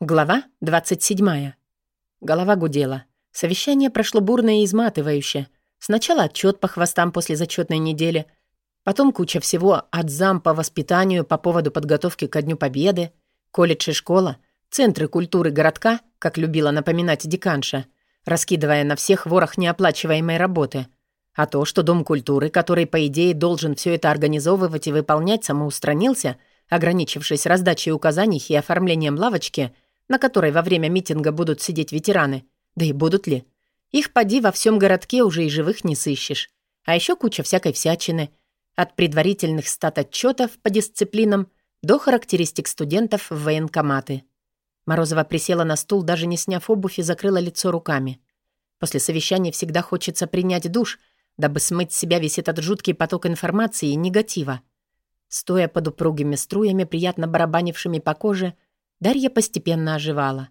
Глава 27. Голова гудела. Совещание прошло бурно и изматывающе. Сначала отчет по хвостам после зачетной недели, потом куча всего от зам по воспитанию по поводу подготовки ко Дню Победы, колледж и школа, центры культуры городка, как любила напоминать деканша, раскидывая на всех ворох неоплачиваемой работы. А то, что Дом культуры, который, по идее, должен все это организовывать и выполнять, самоустранился, ограничившись раздачей указаний и оформлением лавочки – на которой во время митинга будут сидеть ветераны. Да и будут ли? Их поди во всем городке уже и живых не сыщешь. А еще куча всякой всячины. От предварительных стат-отчетов по дисциплинам до характеристик студентов в военкоматы. Морозова присела на стул, даже не сняв обувь и закрыла лицо руками. После совещания всегда хочется принять душ, дабы смыть с себя весь этот жуткий поток информации и негатива. Стоя под упругими струями, приятно барабанившими по коже, Дарья постепенно оживала.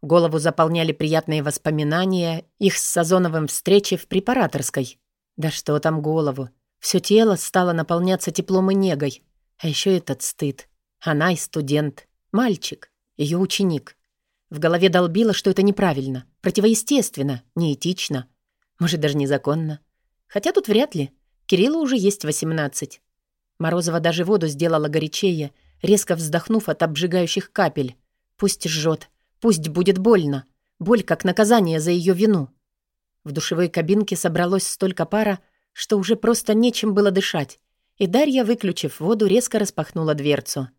Голову заполняли приятные воспоминания их с Сазоновым встречи в препараторской. Да что там голову. Все тело стало наполняться теплом и негой. А еще этот стыд. Она и студент. Мальчик. Ее ученик. В голове долбило, что это неправильно, противоестественно, неэтично. Может, даже незаконно. Хотя тут вряд ли. Кириллу уже есть восемнадцать. Морозова даже воду сделала горячее — резко вздохнув от обжигающих капель. Пусть жжет, пусть будет больно. Боль как наказание за ее вину. В душевой кабинке собралось столько пара, что уже просто нечем было дышать. И Дарья, выключив воду, резко распахнула дверцу.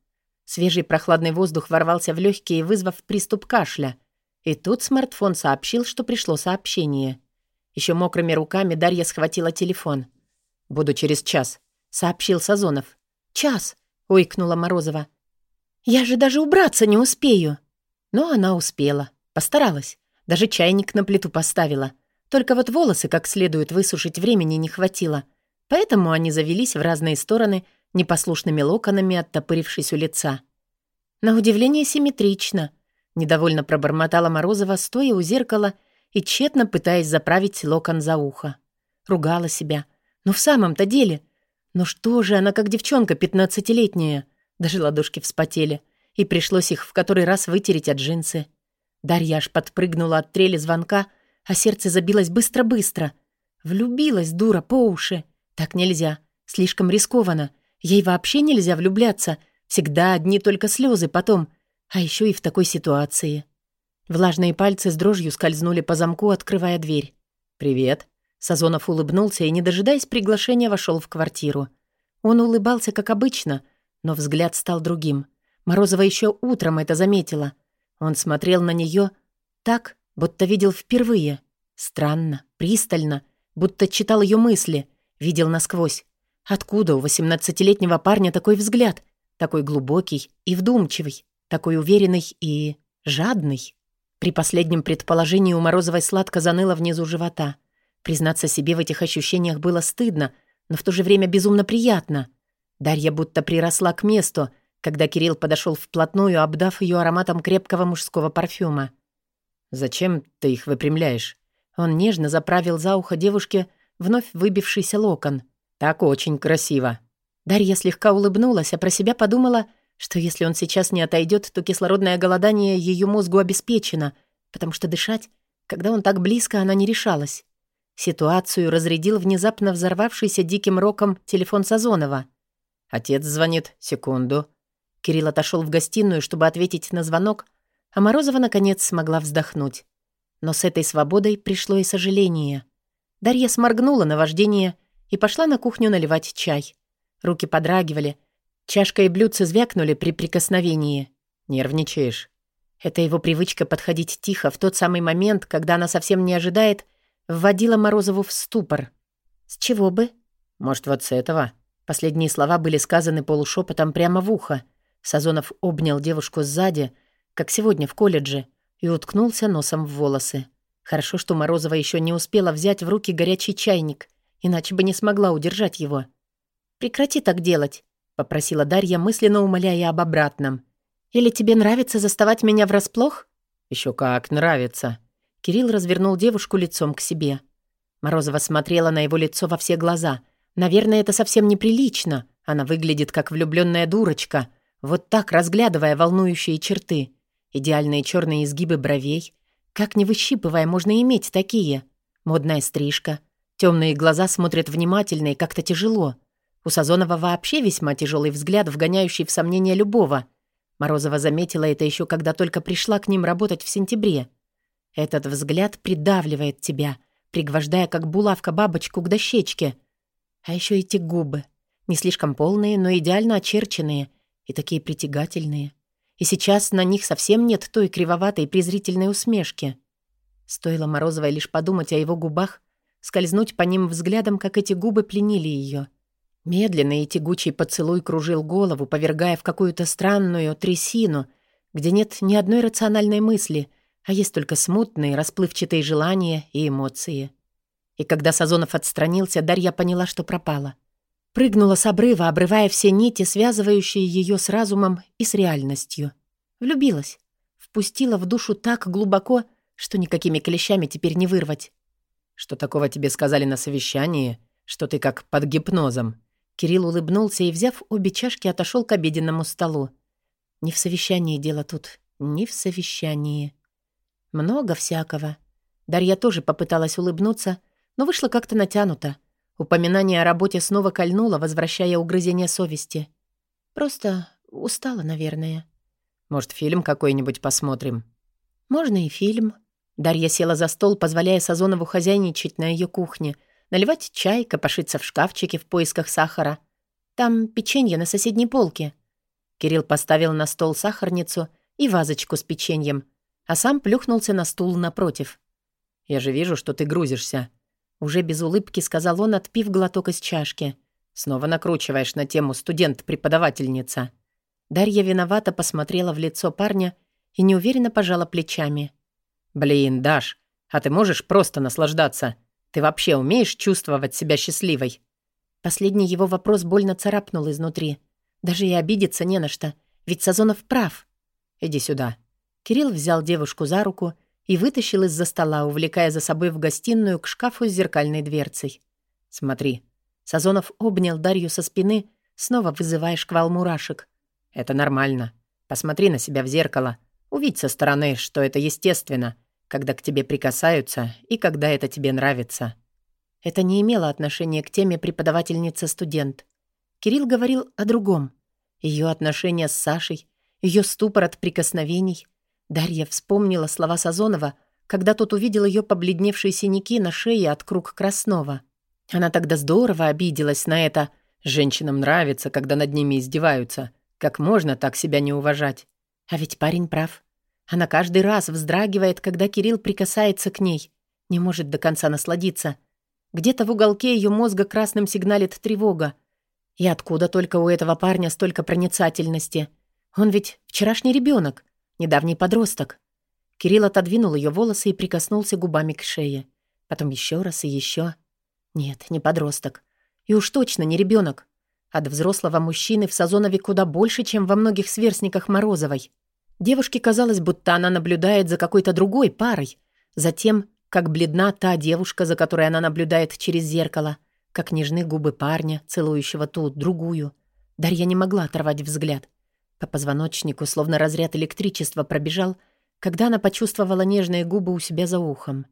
Свежий прохладный воздух ворвался в легкие, вызвав приступ кашля. И тут смартфон сообщил, что пришло сообщение. Еще мокрыми руками Дарья схватила телефон. «Буду через час», — сообщил Сазонов. «Час? Ойкнула Морозова. «Я же даже убраться не успею!» Но она успела. Постаралась. Даже чайник на плиту поставила. Только вот волосы как следует высушить времени не хватило. Поэтому они завелись в разные стороны, непослушными локонами, оттопырившись у лица. На удивление симметрично. Недовольно пробормотала Морозова, стоя у зеркала и тщетно пытаясь заправить локон за ухо. Ругала себя. Но в самом-то деле ну что же она, как девчонка пятнадцатилетняя? Даже ладошки вспотели. И пришлось их в который раз вытереть от джинсы. Дарья аж подпрыгнула от трели звонка, а сердце забилось быстро-быстро. Влюбилась дура по уши. Так нельзя. Слишком рискованно. Ей вообще нельзя влюбляться. Всегда одни только слезы потом. А еще и в такой ситуации. Влажные пальцы с дрожью скользнули по замку, открывая дверь. «Привет», Сазонов улыбнулся и, не дожидаясь приглашения, вошел в квартиру. Он улыбался, как обычно, но взгляд стал другим. Морозова еще утром это заметила. Он смотрел на нее так, будто видел впервые. Странно, пристально, будто читал ее мысли, видел насквозь. Откуда у восемнадцатилетнего парня такой взгляд? Такой глубокий и вдумчивый, такой уверенный и жадный. При последнем предположении у Морозовой сладко заныло внизу живота — Признаться себе в этих ощущениях было стыдно, но в то же время безумно приятно. Дарья будто приросла к месту, когда Кирилл подошел вплотную, обдав ее ароматом крепкого мужского парфюма. «Зачем ты их выпрямляешь?» Он нежно заправил за ухо девушке вновь выбившийся локон. «Так очень красиво». Дарья слегка улыбнулась, а про себя подумала, что если он сейчас не отойдет, то кислородное голодание ее мозгу обеспечено, потому что дышать, когда он так близко, она не решалась. Ситуацию разрядил внезапно взорвавшийся диким роком телефон Сазонова. «Отец звонит. Секунду». Кирилл отошел в гостиную, чтобы ответить на звонок, а Морозова, наконец, смогла вздохнуть. Но с этой свободой пришло и сожаление. Дарья сморгнула на вождение и пошла на кухню наливать чай. Руки подрагивали, чашка и блюдце звякнули при прикосновении. «Нервничаешь». Это его привычка подходить тихо в тот самый момент, когда она совсем не ожидает — вводила Морозову в ступор. «С чего бы?» «Может, вот с этого?» Последние слова были сказаны полушепотом прямо в ухо. Сазонов обнял девушку сзади, как сегодня в колледже, и уткнулся носом в волосы. Хорошо, что Морозова еще не успела взять в руки горячий чайник, иначе бы не смогла удержать его. «Прекрати так делать», — попросила Дарья, мысленно умоляя об обратном. «Или тебе нравится заставать меня врасплох?» Еще как нравится», Кирилл развернул девушку лицом к себе. Морозова смотрела на его лицо во все глаза. Наверное, это совсем неприлично. Она выглядит как влюбленная дурочка, вот так разглядывая волнующие черты. Идеальные черные изгибы бровей. Как не выщипывая, можно иметь такие. Модная стрижка. Темные глаза смотрят внимательно и как-то тяжело. У Сазонова вообще весьма тяжелый взгляд, вгоняющий в сомнение любого. Морозова заметила это еще когда только пришла к ним работать в сентябре. Этот взгляд придавливает тебя, пригвождая как булавка бабочку к дощечке. А еще эти губы. Не слишком полные, но идеально очерченные и такие притягательные и сейчас на них совсем нет той кривоватой презрительной усмешки. Стоило Морозовой лишь подумать о его губах, скользнуть по ним взглядом, как эти губы пленили ее. Медленный и тягучий поцелуй кружил голову, повергая в какую-то странную трясину, где нет ни одной рациональной мысли, а есть только смутные, расплывчатые желания и эмоции. И когда Сазонов отстранился, Дарья поняла, что пропала. Прыгнула с обрыва, обрывая все нити, связывающие ее с разумом и с реальностью. Влюбилась. Впустила в душу так глубоко, что никакими клещами теперь не вырвать. «Что такого тебе сказали на совещании, что ты как под гипнозом?» Кирилл улыбнулся и, взяв обе чашки, отошел к обеденному столу. «Не в совещании дело тут, не в совещании. Много всякого». Дарья тоже попыталась улыбнуться, но вышла как-то натянуто. Упоминание о работе снова кольнуло, возвращая угрызение совести. Просто устала, наверное. Может, фильм какой-нибудь посмотрим? Можно и фильм. Дарья села за стол, позволяя Сазонову хозяйничать на ее кухне, наливать чай, копошиться в шкафчике в поисках сахара. Там печенье на соседней полке. Кирилл поставил на стол сахарницу и вазочку с печеньем, а сам плюхнулся на стул напротив. «Я же вижу, что ты грузишься», уже без улыбки сказал он, отпив глоток из чашки. «Снова накручиваешь на тему студент-преподавательница». Дарья виновато посмотрела в лицо парня и неуверенно пожала плечами. «Блин, Даш, а ты можешь просто наслаждаться? Ты вообще умеешь чувствовать себя счастливой?» Последний его вопрос больно царапнул изнутри. Даже и обидеться не на что, ведь Сазонов прав. «Иди сюда». Кирилл взял девушку за руку и вытащил из-за стола, увлекая за собой в гостиную к шкафу с зеркальной дверцей. «Смотри». Сазонов обнял Дарью со спины, снова вызывая шквал мурашек. «Это нормально. Посмотри на себя в зеркало. Увидь со стороны, что это естественно, когда к тебе прикасаются и когда это тебе нравится». Это не имело отношения к теме преподавательница-студент. Кирилл говорил о другом. Ее отношения с Сашей, ее ступор от прикосновений, Дарья вспомнила слова Сазонова, когда тот увидел ее побледневшие синяки на шее от круг Краснова. Она тогда здорово обиделась на это. Женщинам нравится, когда над ними издеваются. Как можно так себя не уважать? А ведь парень прав. Она каждый раз вздрагивает, когда Кирилл прикасается к ней. Не может до конца насладиться. Где-то в уголке ее мозга красным сигналит тревога. И откуда только у этого парня столько проницательности? Он ведь вчерашний ребенок. Недавний подросток. Кирилл отодвинул ее волосы и прикоснулся губами к шее. Потом еще раз и еще. Нет, не подросток. И уж точно не ребенок. От взрослого мужчины в Сазонове куда больше, чем во многих сверстниках Морозовой. Девушке казалось, будто она наблюдает за какой-то другой парой. Затем, как бледна та девушка, за которой она наблюдает через зеркало, как нежны губы парня, целующего ту, другую. Дарья не могла оторвать взгляд. По позвоночнику словно разряд электричества пробежал, когда она почувствовала нежные губы у себя за ухом.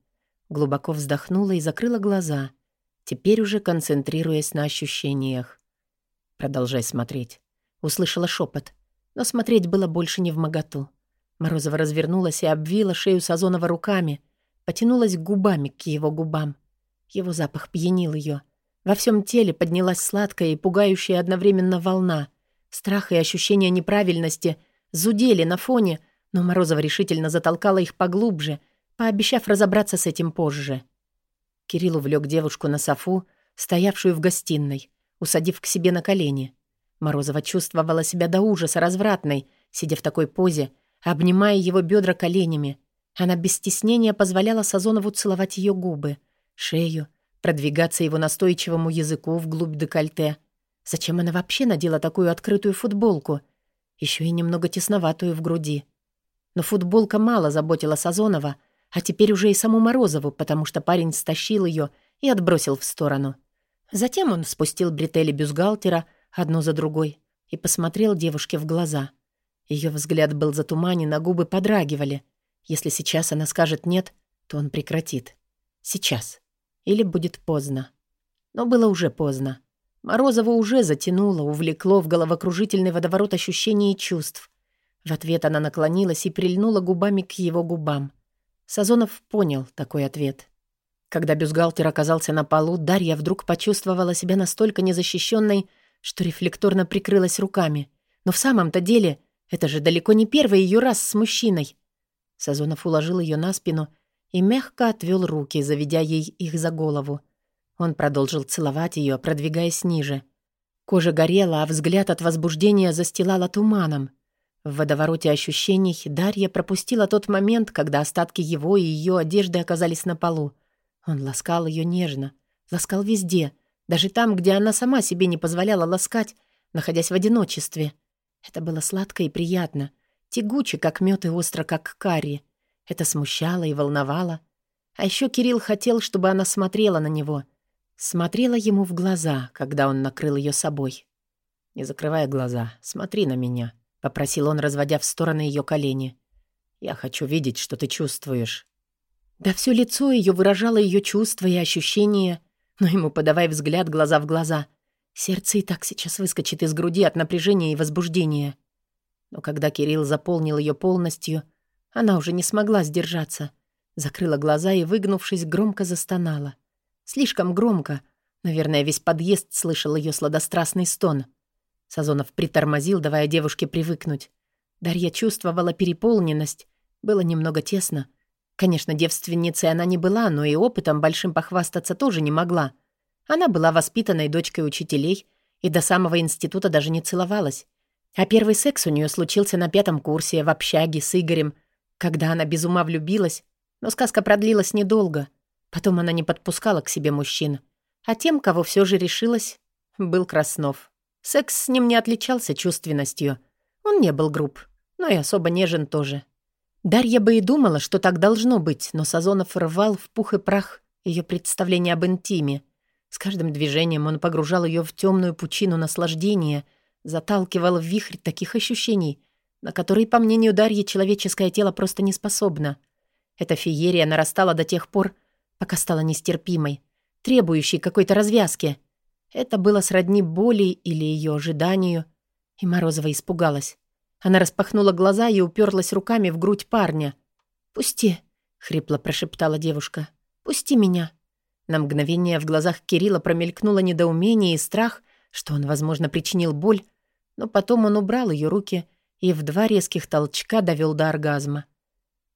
Глубоко вздохнула и закрыла глаза, теперь уже концентрируясь на ощущениях. «Продолжай смотреть». Услышала шепот, но смотреть было больше не в моготу. Морозова развернулась и обвила шею Сазонова руками, потянулась губами к его губам. Его запах пьянил ее. Во всем теле поднялась сладкая и пугающая одновременно волна — Страх и ощущение неправильности зудели на фоне, но Морозова решительно затолкала их поглубже, пообещав разобраться с этим позже. Кирилл увлек девушку на софу, стоявшую в гостиной, усадив к себе на колени. Морозова чувствовала себя до ужаса развратной, сидя в такой позе, обнимая его бедра коленями. Она без стеснения позволяла Сазонову целовать ее губы, шею, продвигаться его настойчивому языку вглубь декольте — Зачем она вообще надела такую открытую футболку? Еще и немного тесноватую в груди. Но футболка мало заботила Сазонова, а теперь уже и саму Морозову, потому что парень стащил ее и отбросил в сторону. Затем он спустил бретели бюстгальтера одну за другой и посмотрел девушке в глаза. Ее взгляд был затуманен, а губы подрагивали. Если сейчас она скажет «нет», то он прекратит. Сейчас. Или будет поздно. Но было уже поздно. Морозова уже затянуло, увлекло в головокружительный водоворот ощущений и чувств. В ответ она наклонилась и прильнула губами к его губам. Сазонов понял такой ответ. Когда бюстгальтер оказался на полу, Дарья вдруг почувствовала себя настолько незащищенной, что рефлекторно прикрылась руками. Но в самом-то деле это же далеко не первый ее раз с мужчиной. Сазонов уложил ее на спину и мягко отвел руки, заведя ей их за голову. Он продолжил целовать ее, продвигаясь ниже. Кожа горела, а взгляд от возбуждения застилала туманом. В водовороте ощущений Дарья пропустила тот момент, когда остатки его и ее одежды оказались на полу. Он ласкал ее нежно, ласкал везде, даже там, где она сама себе не позволяла ласкать, находясь в одиночестве. Это было сладко и приятно, тягуче, как мед и остро, как карри. Это смущало и волновало. А еще Кирилл хотел, чтобы она смотрела на него — Смотрела ему в глаза, когда он накрыл ее собой. «Не закрывая глаза, смотри на меня», — попросил он, разводя в стороны ее колени. «Я хочу видеть, что ты чувствуешь». Да все лицо ее выражало ее чувства и ощущения, но ему подавай взгляд глаза в глаза. Сердце и так сейчас выскочит из груди от напряжения и возбуждения. Но когда Кирилл заполнил ее полностью, она уже не смогла сдержаться. Закрыла глаза и, выгнувшись, громко застонала. Слишком громко. Наверное, весь подъезд слышал ее сладострастный стон. Сазонов притормозил, давая девушке привыкнуть. Дарья чувствовала переполненность. Было немного тесно. Конечно, девственницей она не была, но и опытом большим похвастаться тоже не могла. Она была воспитанной дочкой учителей и до самого института даже не целовалась. А первый секс у нее случился на пятом курсе в общаге с Игорем, когда она без ума влюбилась, но сказка продлилась недолго — Потом она не подпускала к себе мужчин. А тем, кого все же решилась, был Краснов. Секс с ним не отличался чувственностью. Он не был груб, но и особо нежен тоже. Дарья бы и думала, что так должно быть, но Сазонов рвал в пух и прах ее представление об интиме. С каждым движением он погружал ее в темную пучину наслаждения, заталкивал в вихрь таких ощущений, на которые, по мнению Дарьи, человеческое тело просто не способно. Эта феерия нарастала до тех пор, пока стала нестерпимой, требующей какой-то развязки. Это было сродни боли или ее ожиданию, и Морозова испугалась. Она распахнула глаза и уперлась руками в грудь парня. «Пусти», — хрипло прошептала девушка. «Пусти меня». На мгновение в глазах Кирилла промелькнуло недоумение и страх, что он, возможно, причинил боль, но потом он убрал ее руки и в два резких толчка довел до оргазма.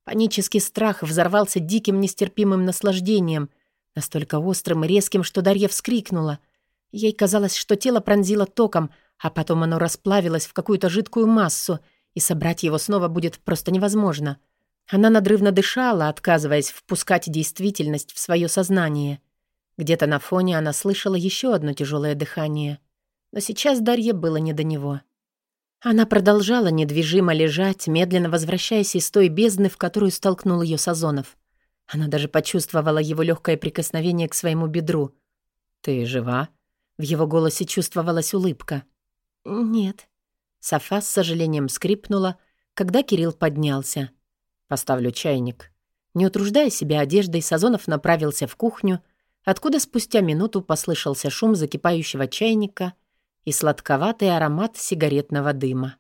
Панический страх взорвался диким нестерпимым наслаждением, настолько острым и резким, что Дарья вскрикнула. Ей казалось, что тело пронзило током, а потом оно расплавилось в какую-то жидкую массу, и собрать его снова будет просто невозможно. Она надрывно дышала, отказываясь впускать действительность в свое сознание. Где-то на фоне она слышала еще одно тяжелое дыхание. Но сейчас Дарье было не до него. Она продолжала недвижимо лежать, медленно возвращаясь из той бездны, в которую столкнул ее Сазонов. Она даже почувствовала его легкое прикосновение к своему бедру. «Ты жива?» В его голосе чувствовалась улыбка. «Нет». Софа с сожалением скрипнула, когда Кирилл поднялся. «Поставлю чайник». Не утруждая себя одеждой, Сазонов направился в кухню, откуда спустя минуту послышался шум закипающего чайника — и сладковатый аромат сигаретного дыма.